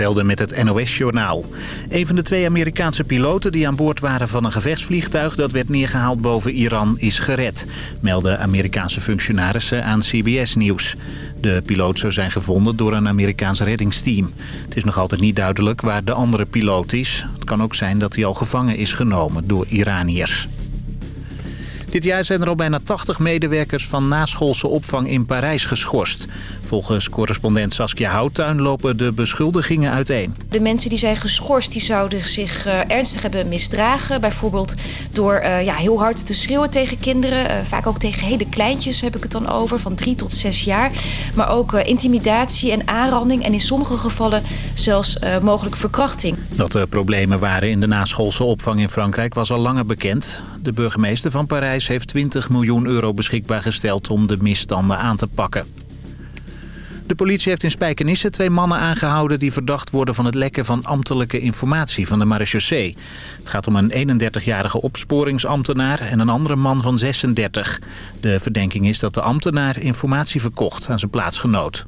Velden met het NOS-journaal. Een van de twee Amerikaanse piloten die aan boord waren van een gevechtsvliegtuig... dat werd neergehaald boven Iran, is gered, melden Amerikaanse functionarissen aan CBS Nieuws. De piloot zou zijn gevonden door een Amerikaans reddingsteam. Het is nog altijd niet duidelijk waar de andere piloot is. Het kan ook zijn dat hij al gevangen is genomen door Iraniërs. Dit jaar zijn er al bijna 80 medewerkers van naschoolse opvang in Parijs geschorst. Volgens correspondent Saskia Houttuin lopen de beschuldigingen uiteen. De mensen die zijn geschorst die zouden zich uh, ernstig hebben misdragen. Bijvoorbeeld door uh, ja, heel hard te schreeuwen tegen kinderen. Uh, vaak ook tegen hele kleintjes heb ik het dan over, van drie tot zes jaar. Maar ook intimidatie en aanranding en in sommige gevallen zelfs mogelijk verkrachting. Dat er problemen waren in de naschoolse opvang in Frankrijk was al langer bekend. De burgemeester van Parijs heeft 20 miljoen euro beschikbaar gesteld om de misstanden aan te pakken. De politie heeft in Spijkenisse twee mannen aangehouden... die verdacht worden van het lekken van ambtelijke informatie van de marechaussee. Het gaat om een 31-jarige opsporingsambtenaar en een andere man van 36. De verdenking is dat de ambtenaar informatie verkocht aan zijn plaatsgenoot.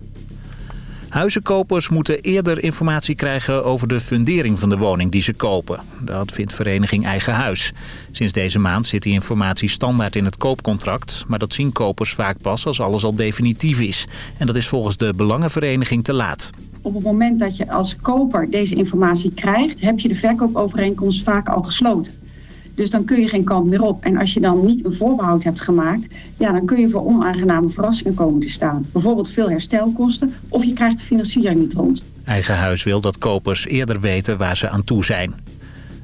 Huizenkopers moeten eerder informatie krijgen over de fundering van de woning die ze kopen. Dat vindt vereniging Eigen Huis. Sinds deze maand zit die informatie standaard in het koopcontract... maar dat zien kopers vaak pas als alles al definitief is. En dat is volgens de Belangenvereniging te laat. Op het moment dat je als koper deze informatie krijgt... heb je de verkoopovereenkomst vaak al gesloten. Dus dan kun je geen kant meer op. En als je dan niet een voorbehoud hebt gemaakt... ja, dan kun je voor onaangename verrassingen komen te staan. Bijvoorbeeld veel herstelkosten of je krijgt de financiering niet rond. Eigen huis wil dat kopers eerder weten waar ze aan toe zijn.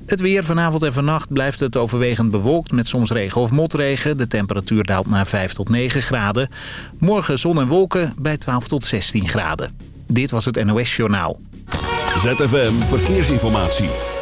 Het weer vanavond en vannacht blijft het overwegend bewolkt met soms regen of motregen. De temperatuur daalt naar 5 tot 9 graden. Morgen zon en wolken bij 12 tot 16 graden. Dit was het NOS Journaal. ZFM Verkeersinformatie.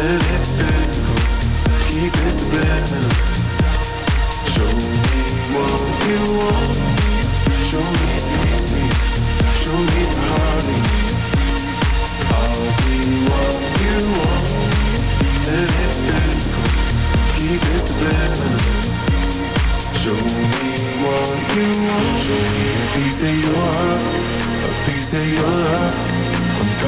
And it's physical. Keep it subliminal. Show me what you want. Show me easy. Show me I'll be what you want, and it's physical. Keep it subliminal. Show me what you want. Show me a piece of your heart a piece of your love.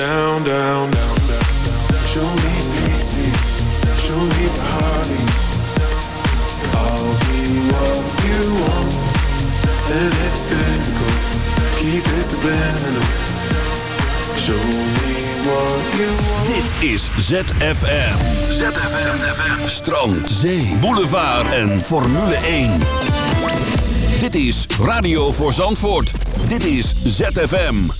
Down, down, down, down. Show me easy, show me party. I'll be what you want, and it's physical. Keep it subliminal. Show me what you want. Dit is ZFM. ZFM. Strand, zee, boulevard en Formule 1. Dit is Radio voor Zandvoort. Dit is ZFM.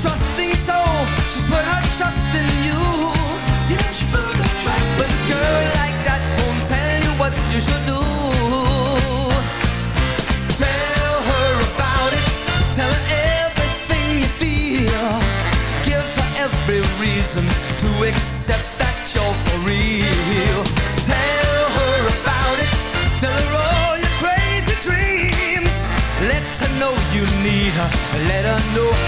trusting soul. She's put her trust in you. Know she put her trust. But a girl like that won't tell you what you should do. Tell her about it. Tell her everything you feel. Give her every reason to accept that you're for real. Tell her about it. Tell her all your crazy dreams. Let her know you need her. Let her know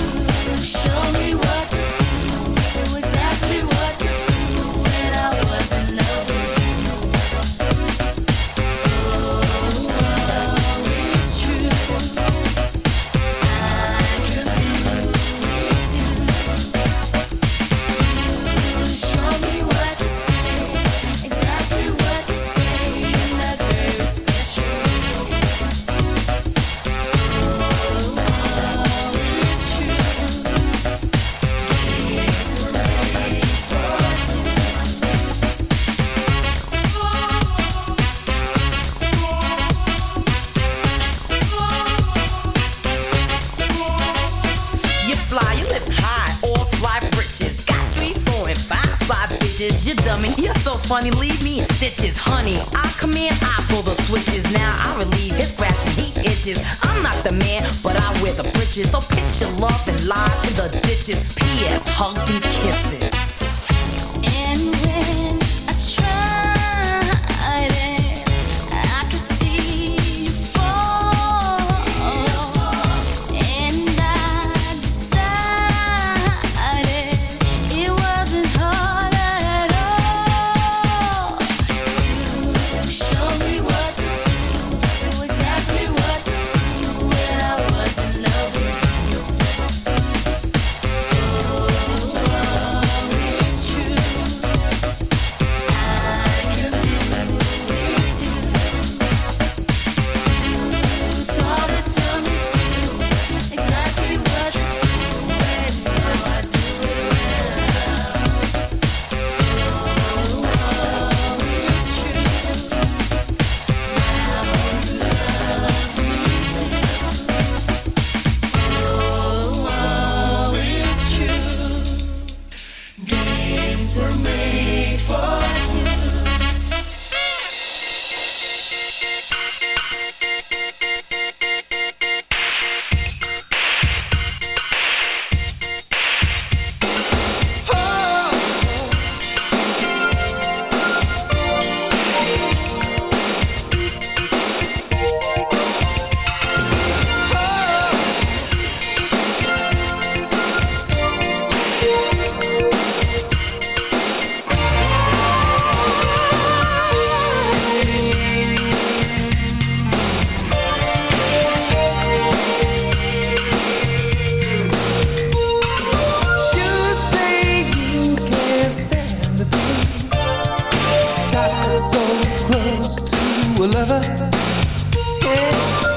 and lies in the ditches. P.S. Hugs and kisses. And close to a lover. Yeah.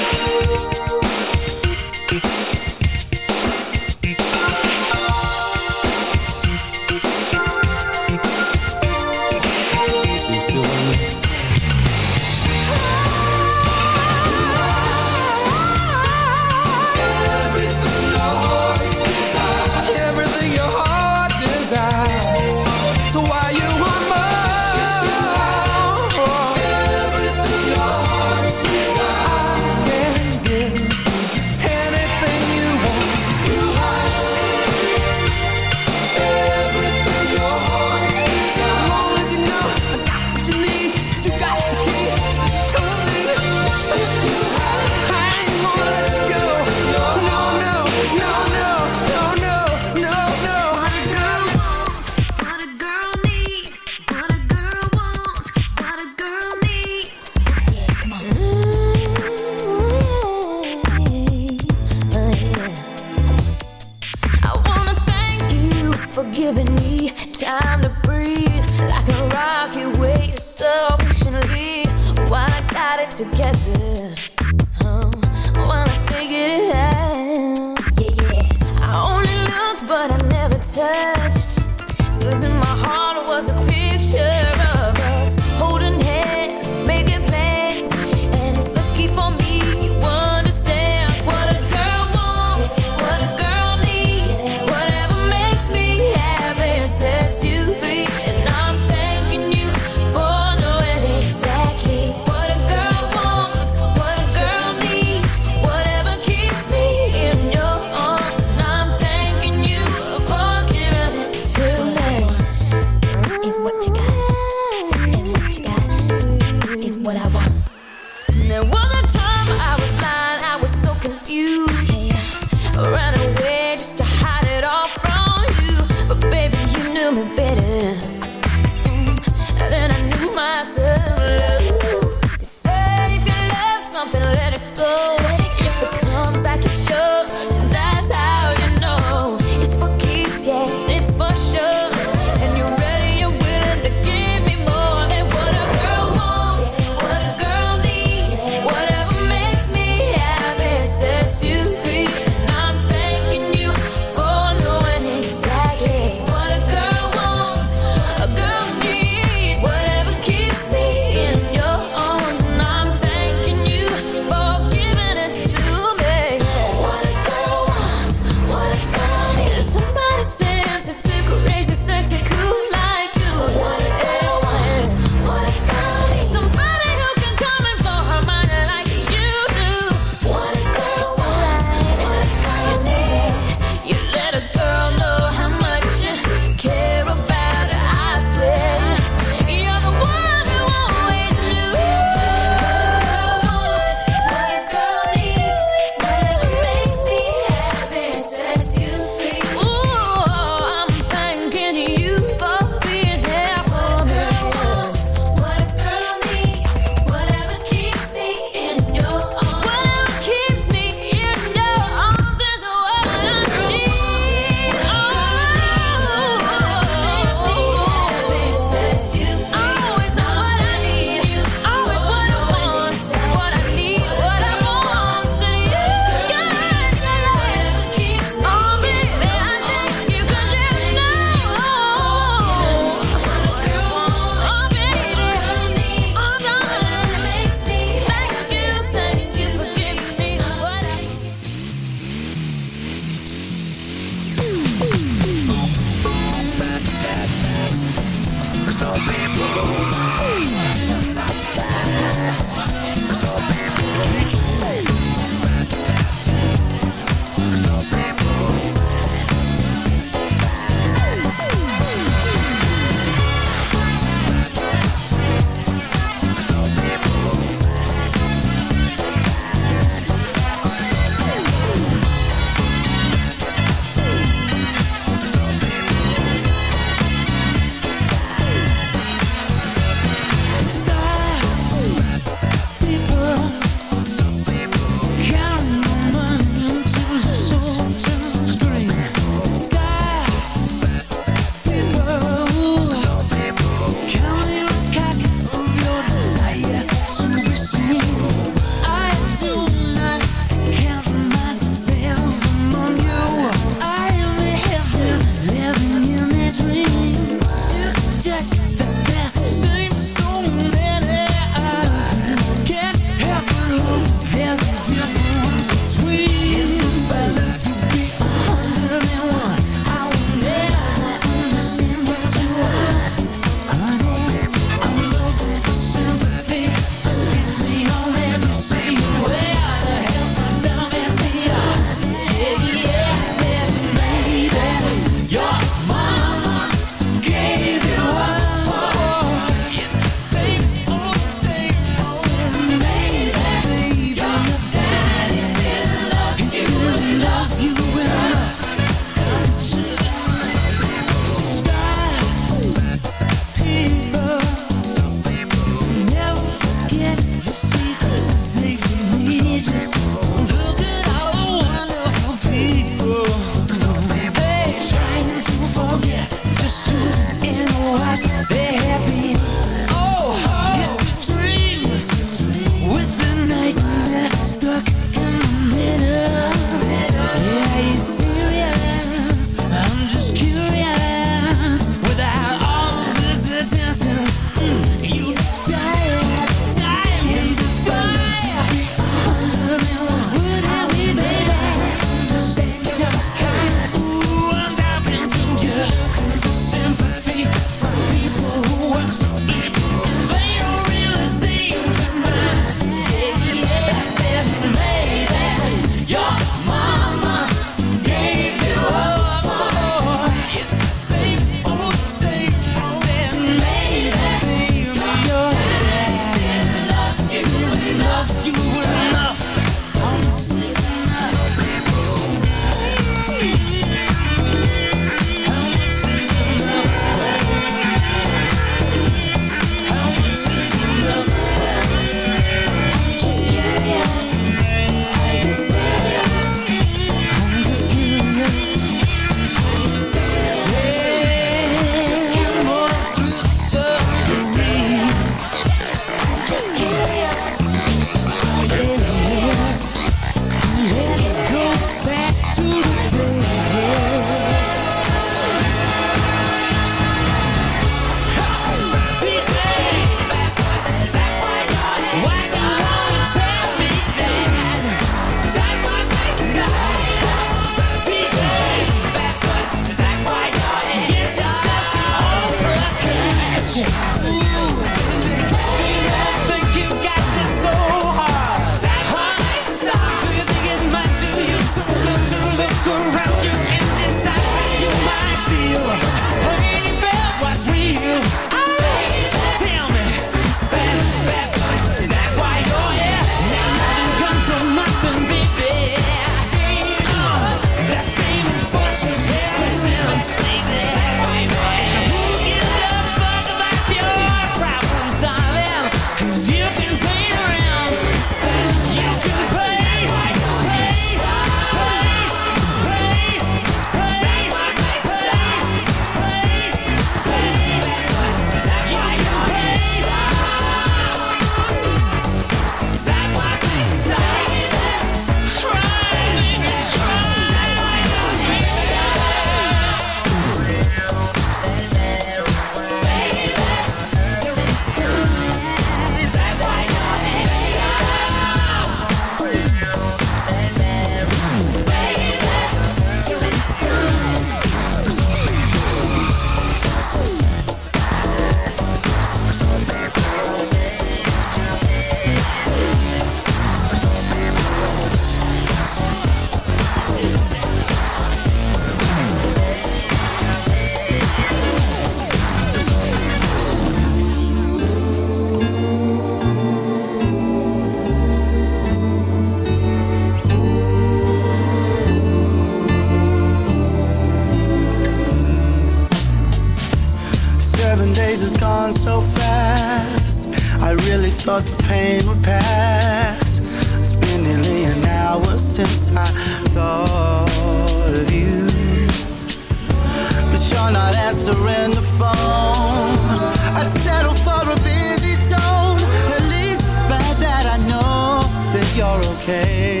you're okay.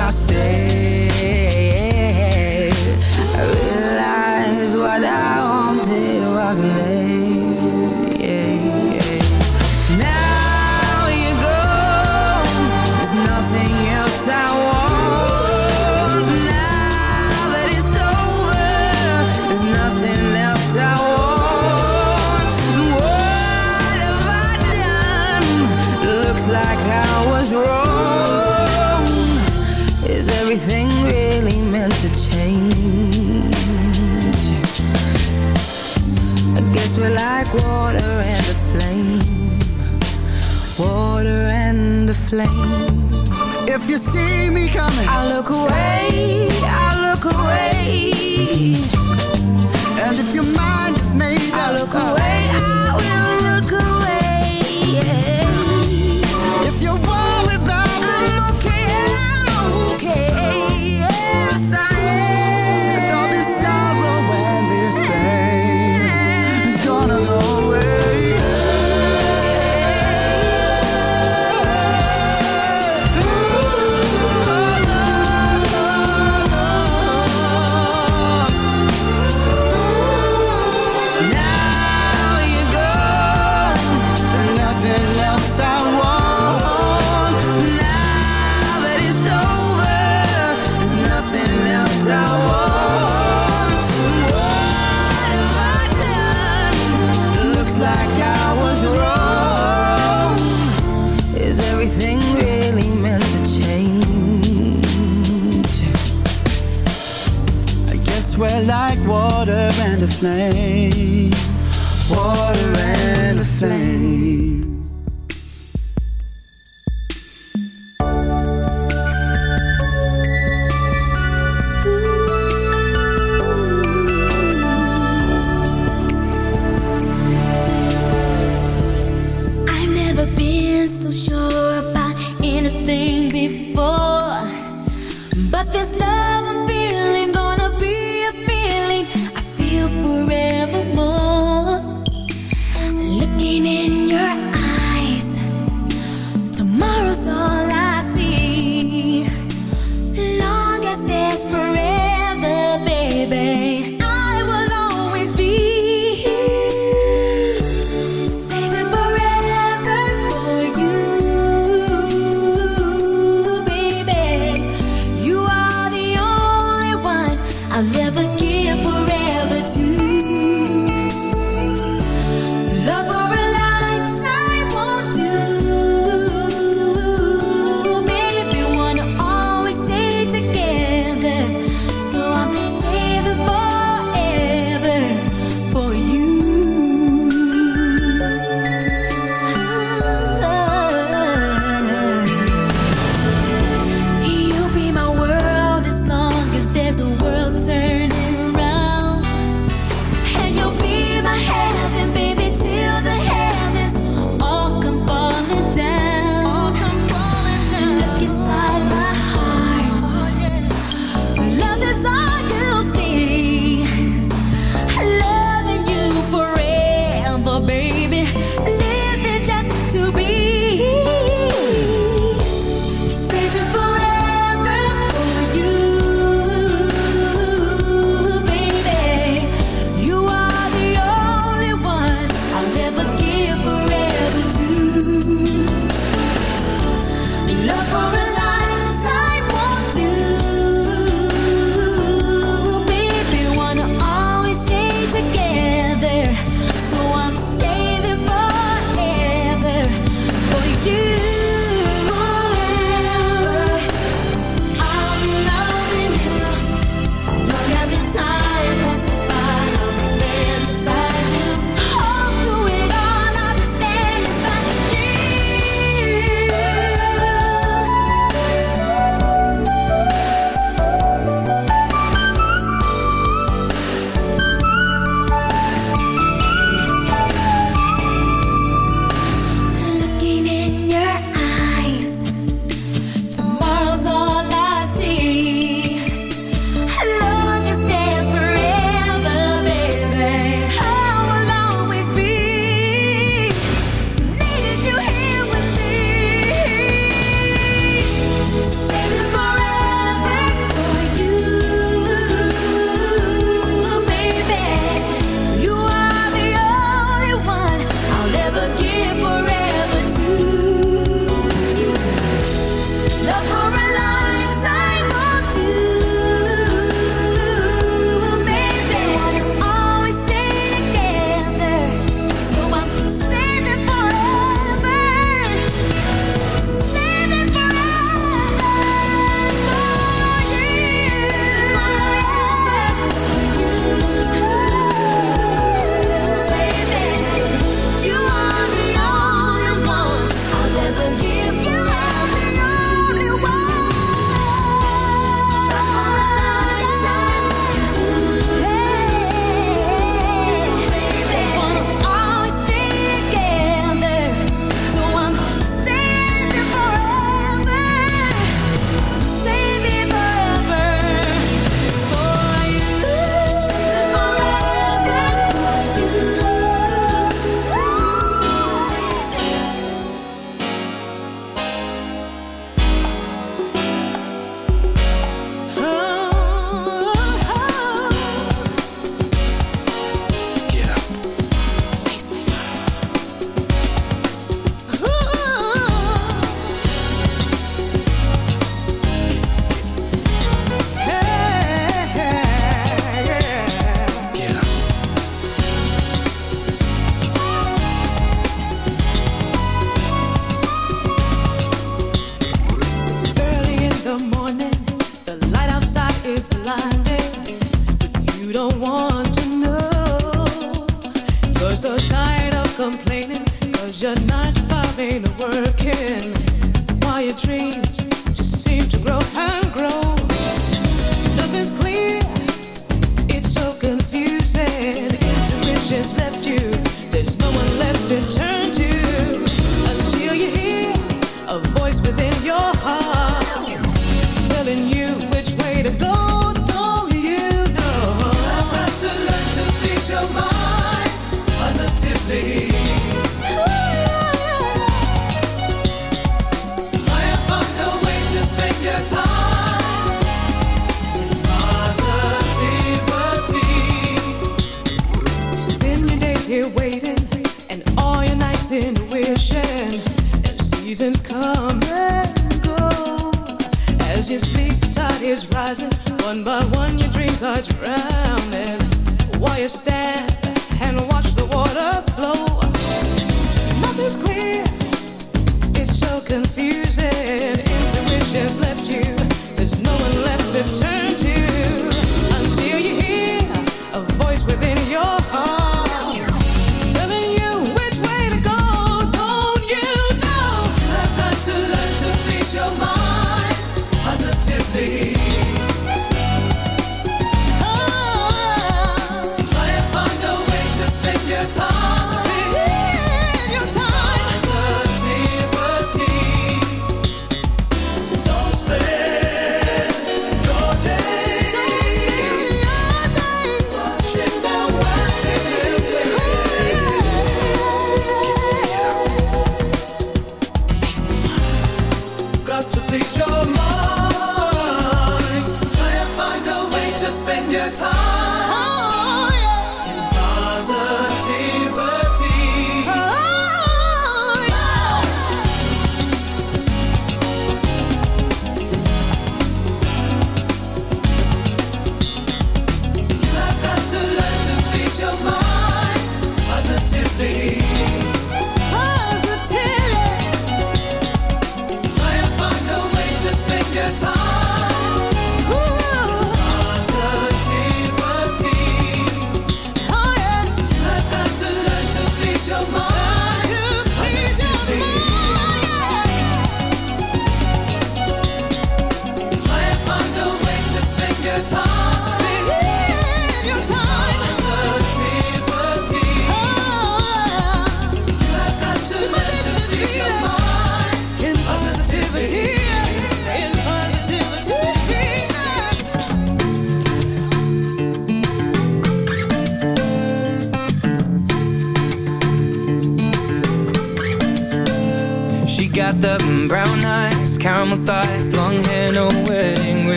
my stay. water and a flame. Water and a flame. If you see me coming. I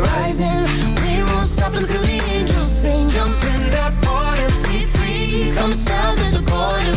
Rising. We won't stop until the angels sing. Jump in that water, be free. Come south of the border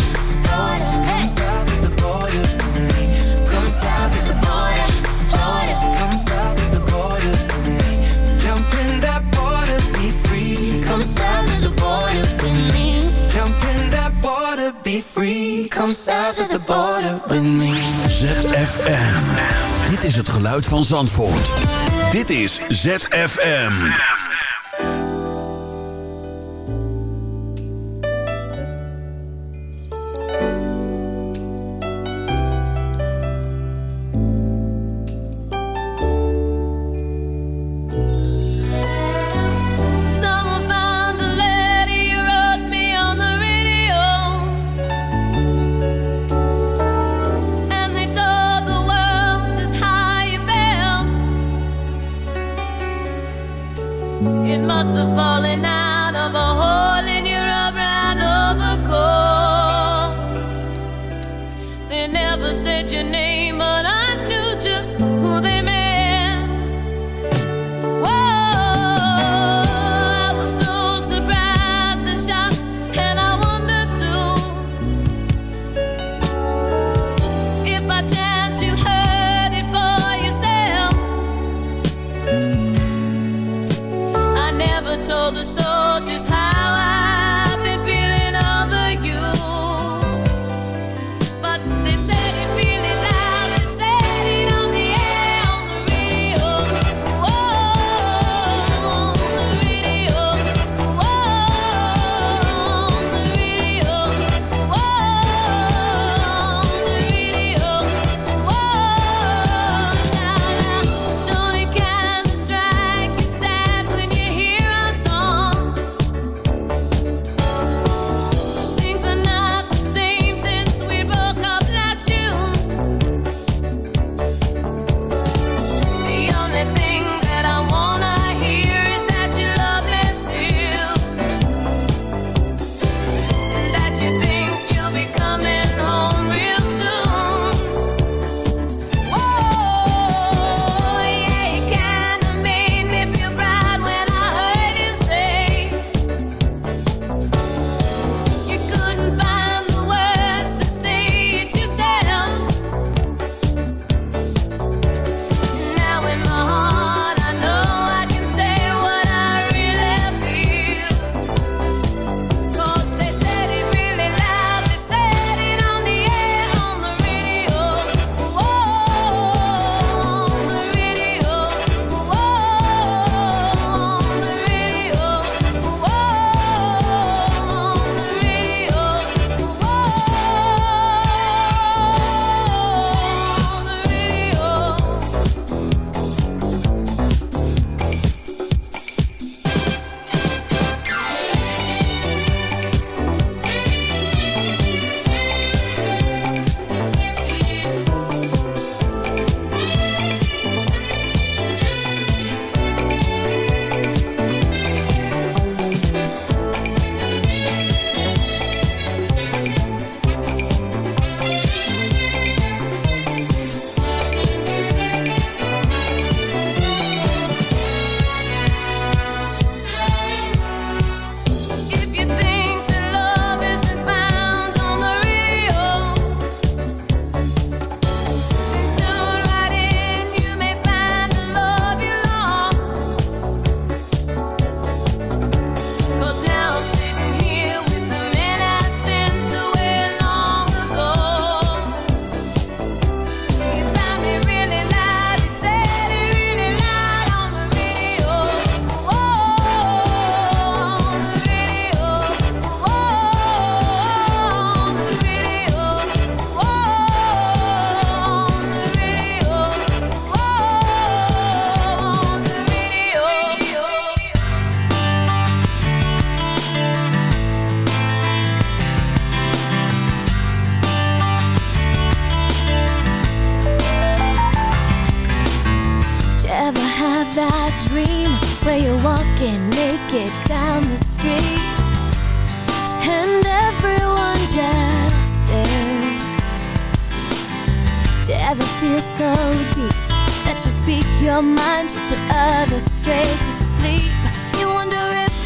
Free. Come south of the border with me. ZFM. Dit is het geluid van Zandvoort. Dit is ZFM. That you speak your mind, you put others straight to sleep? You wonder if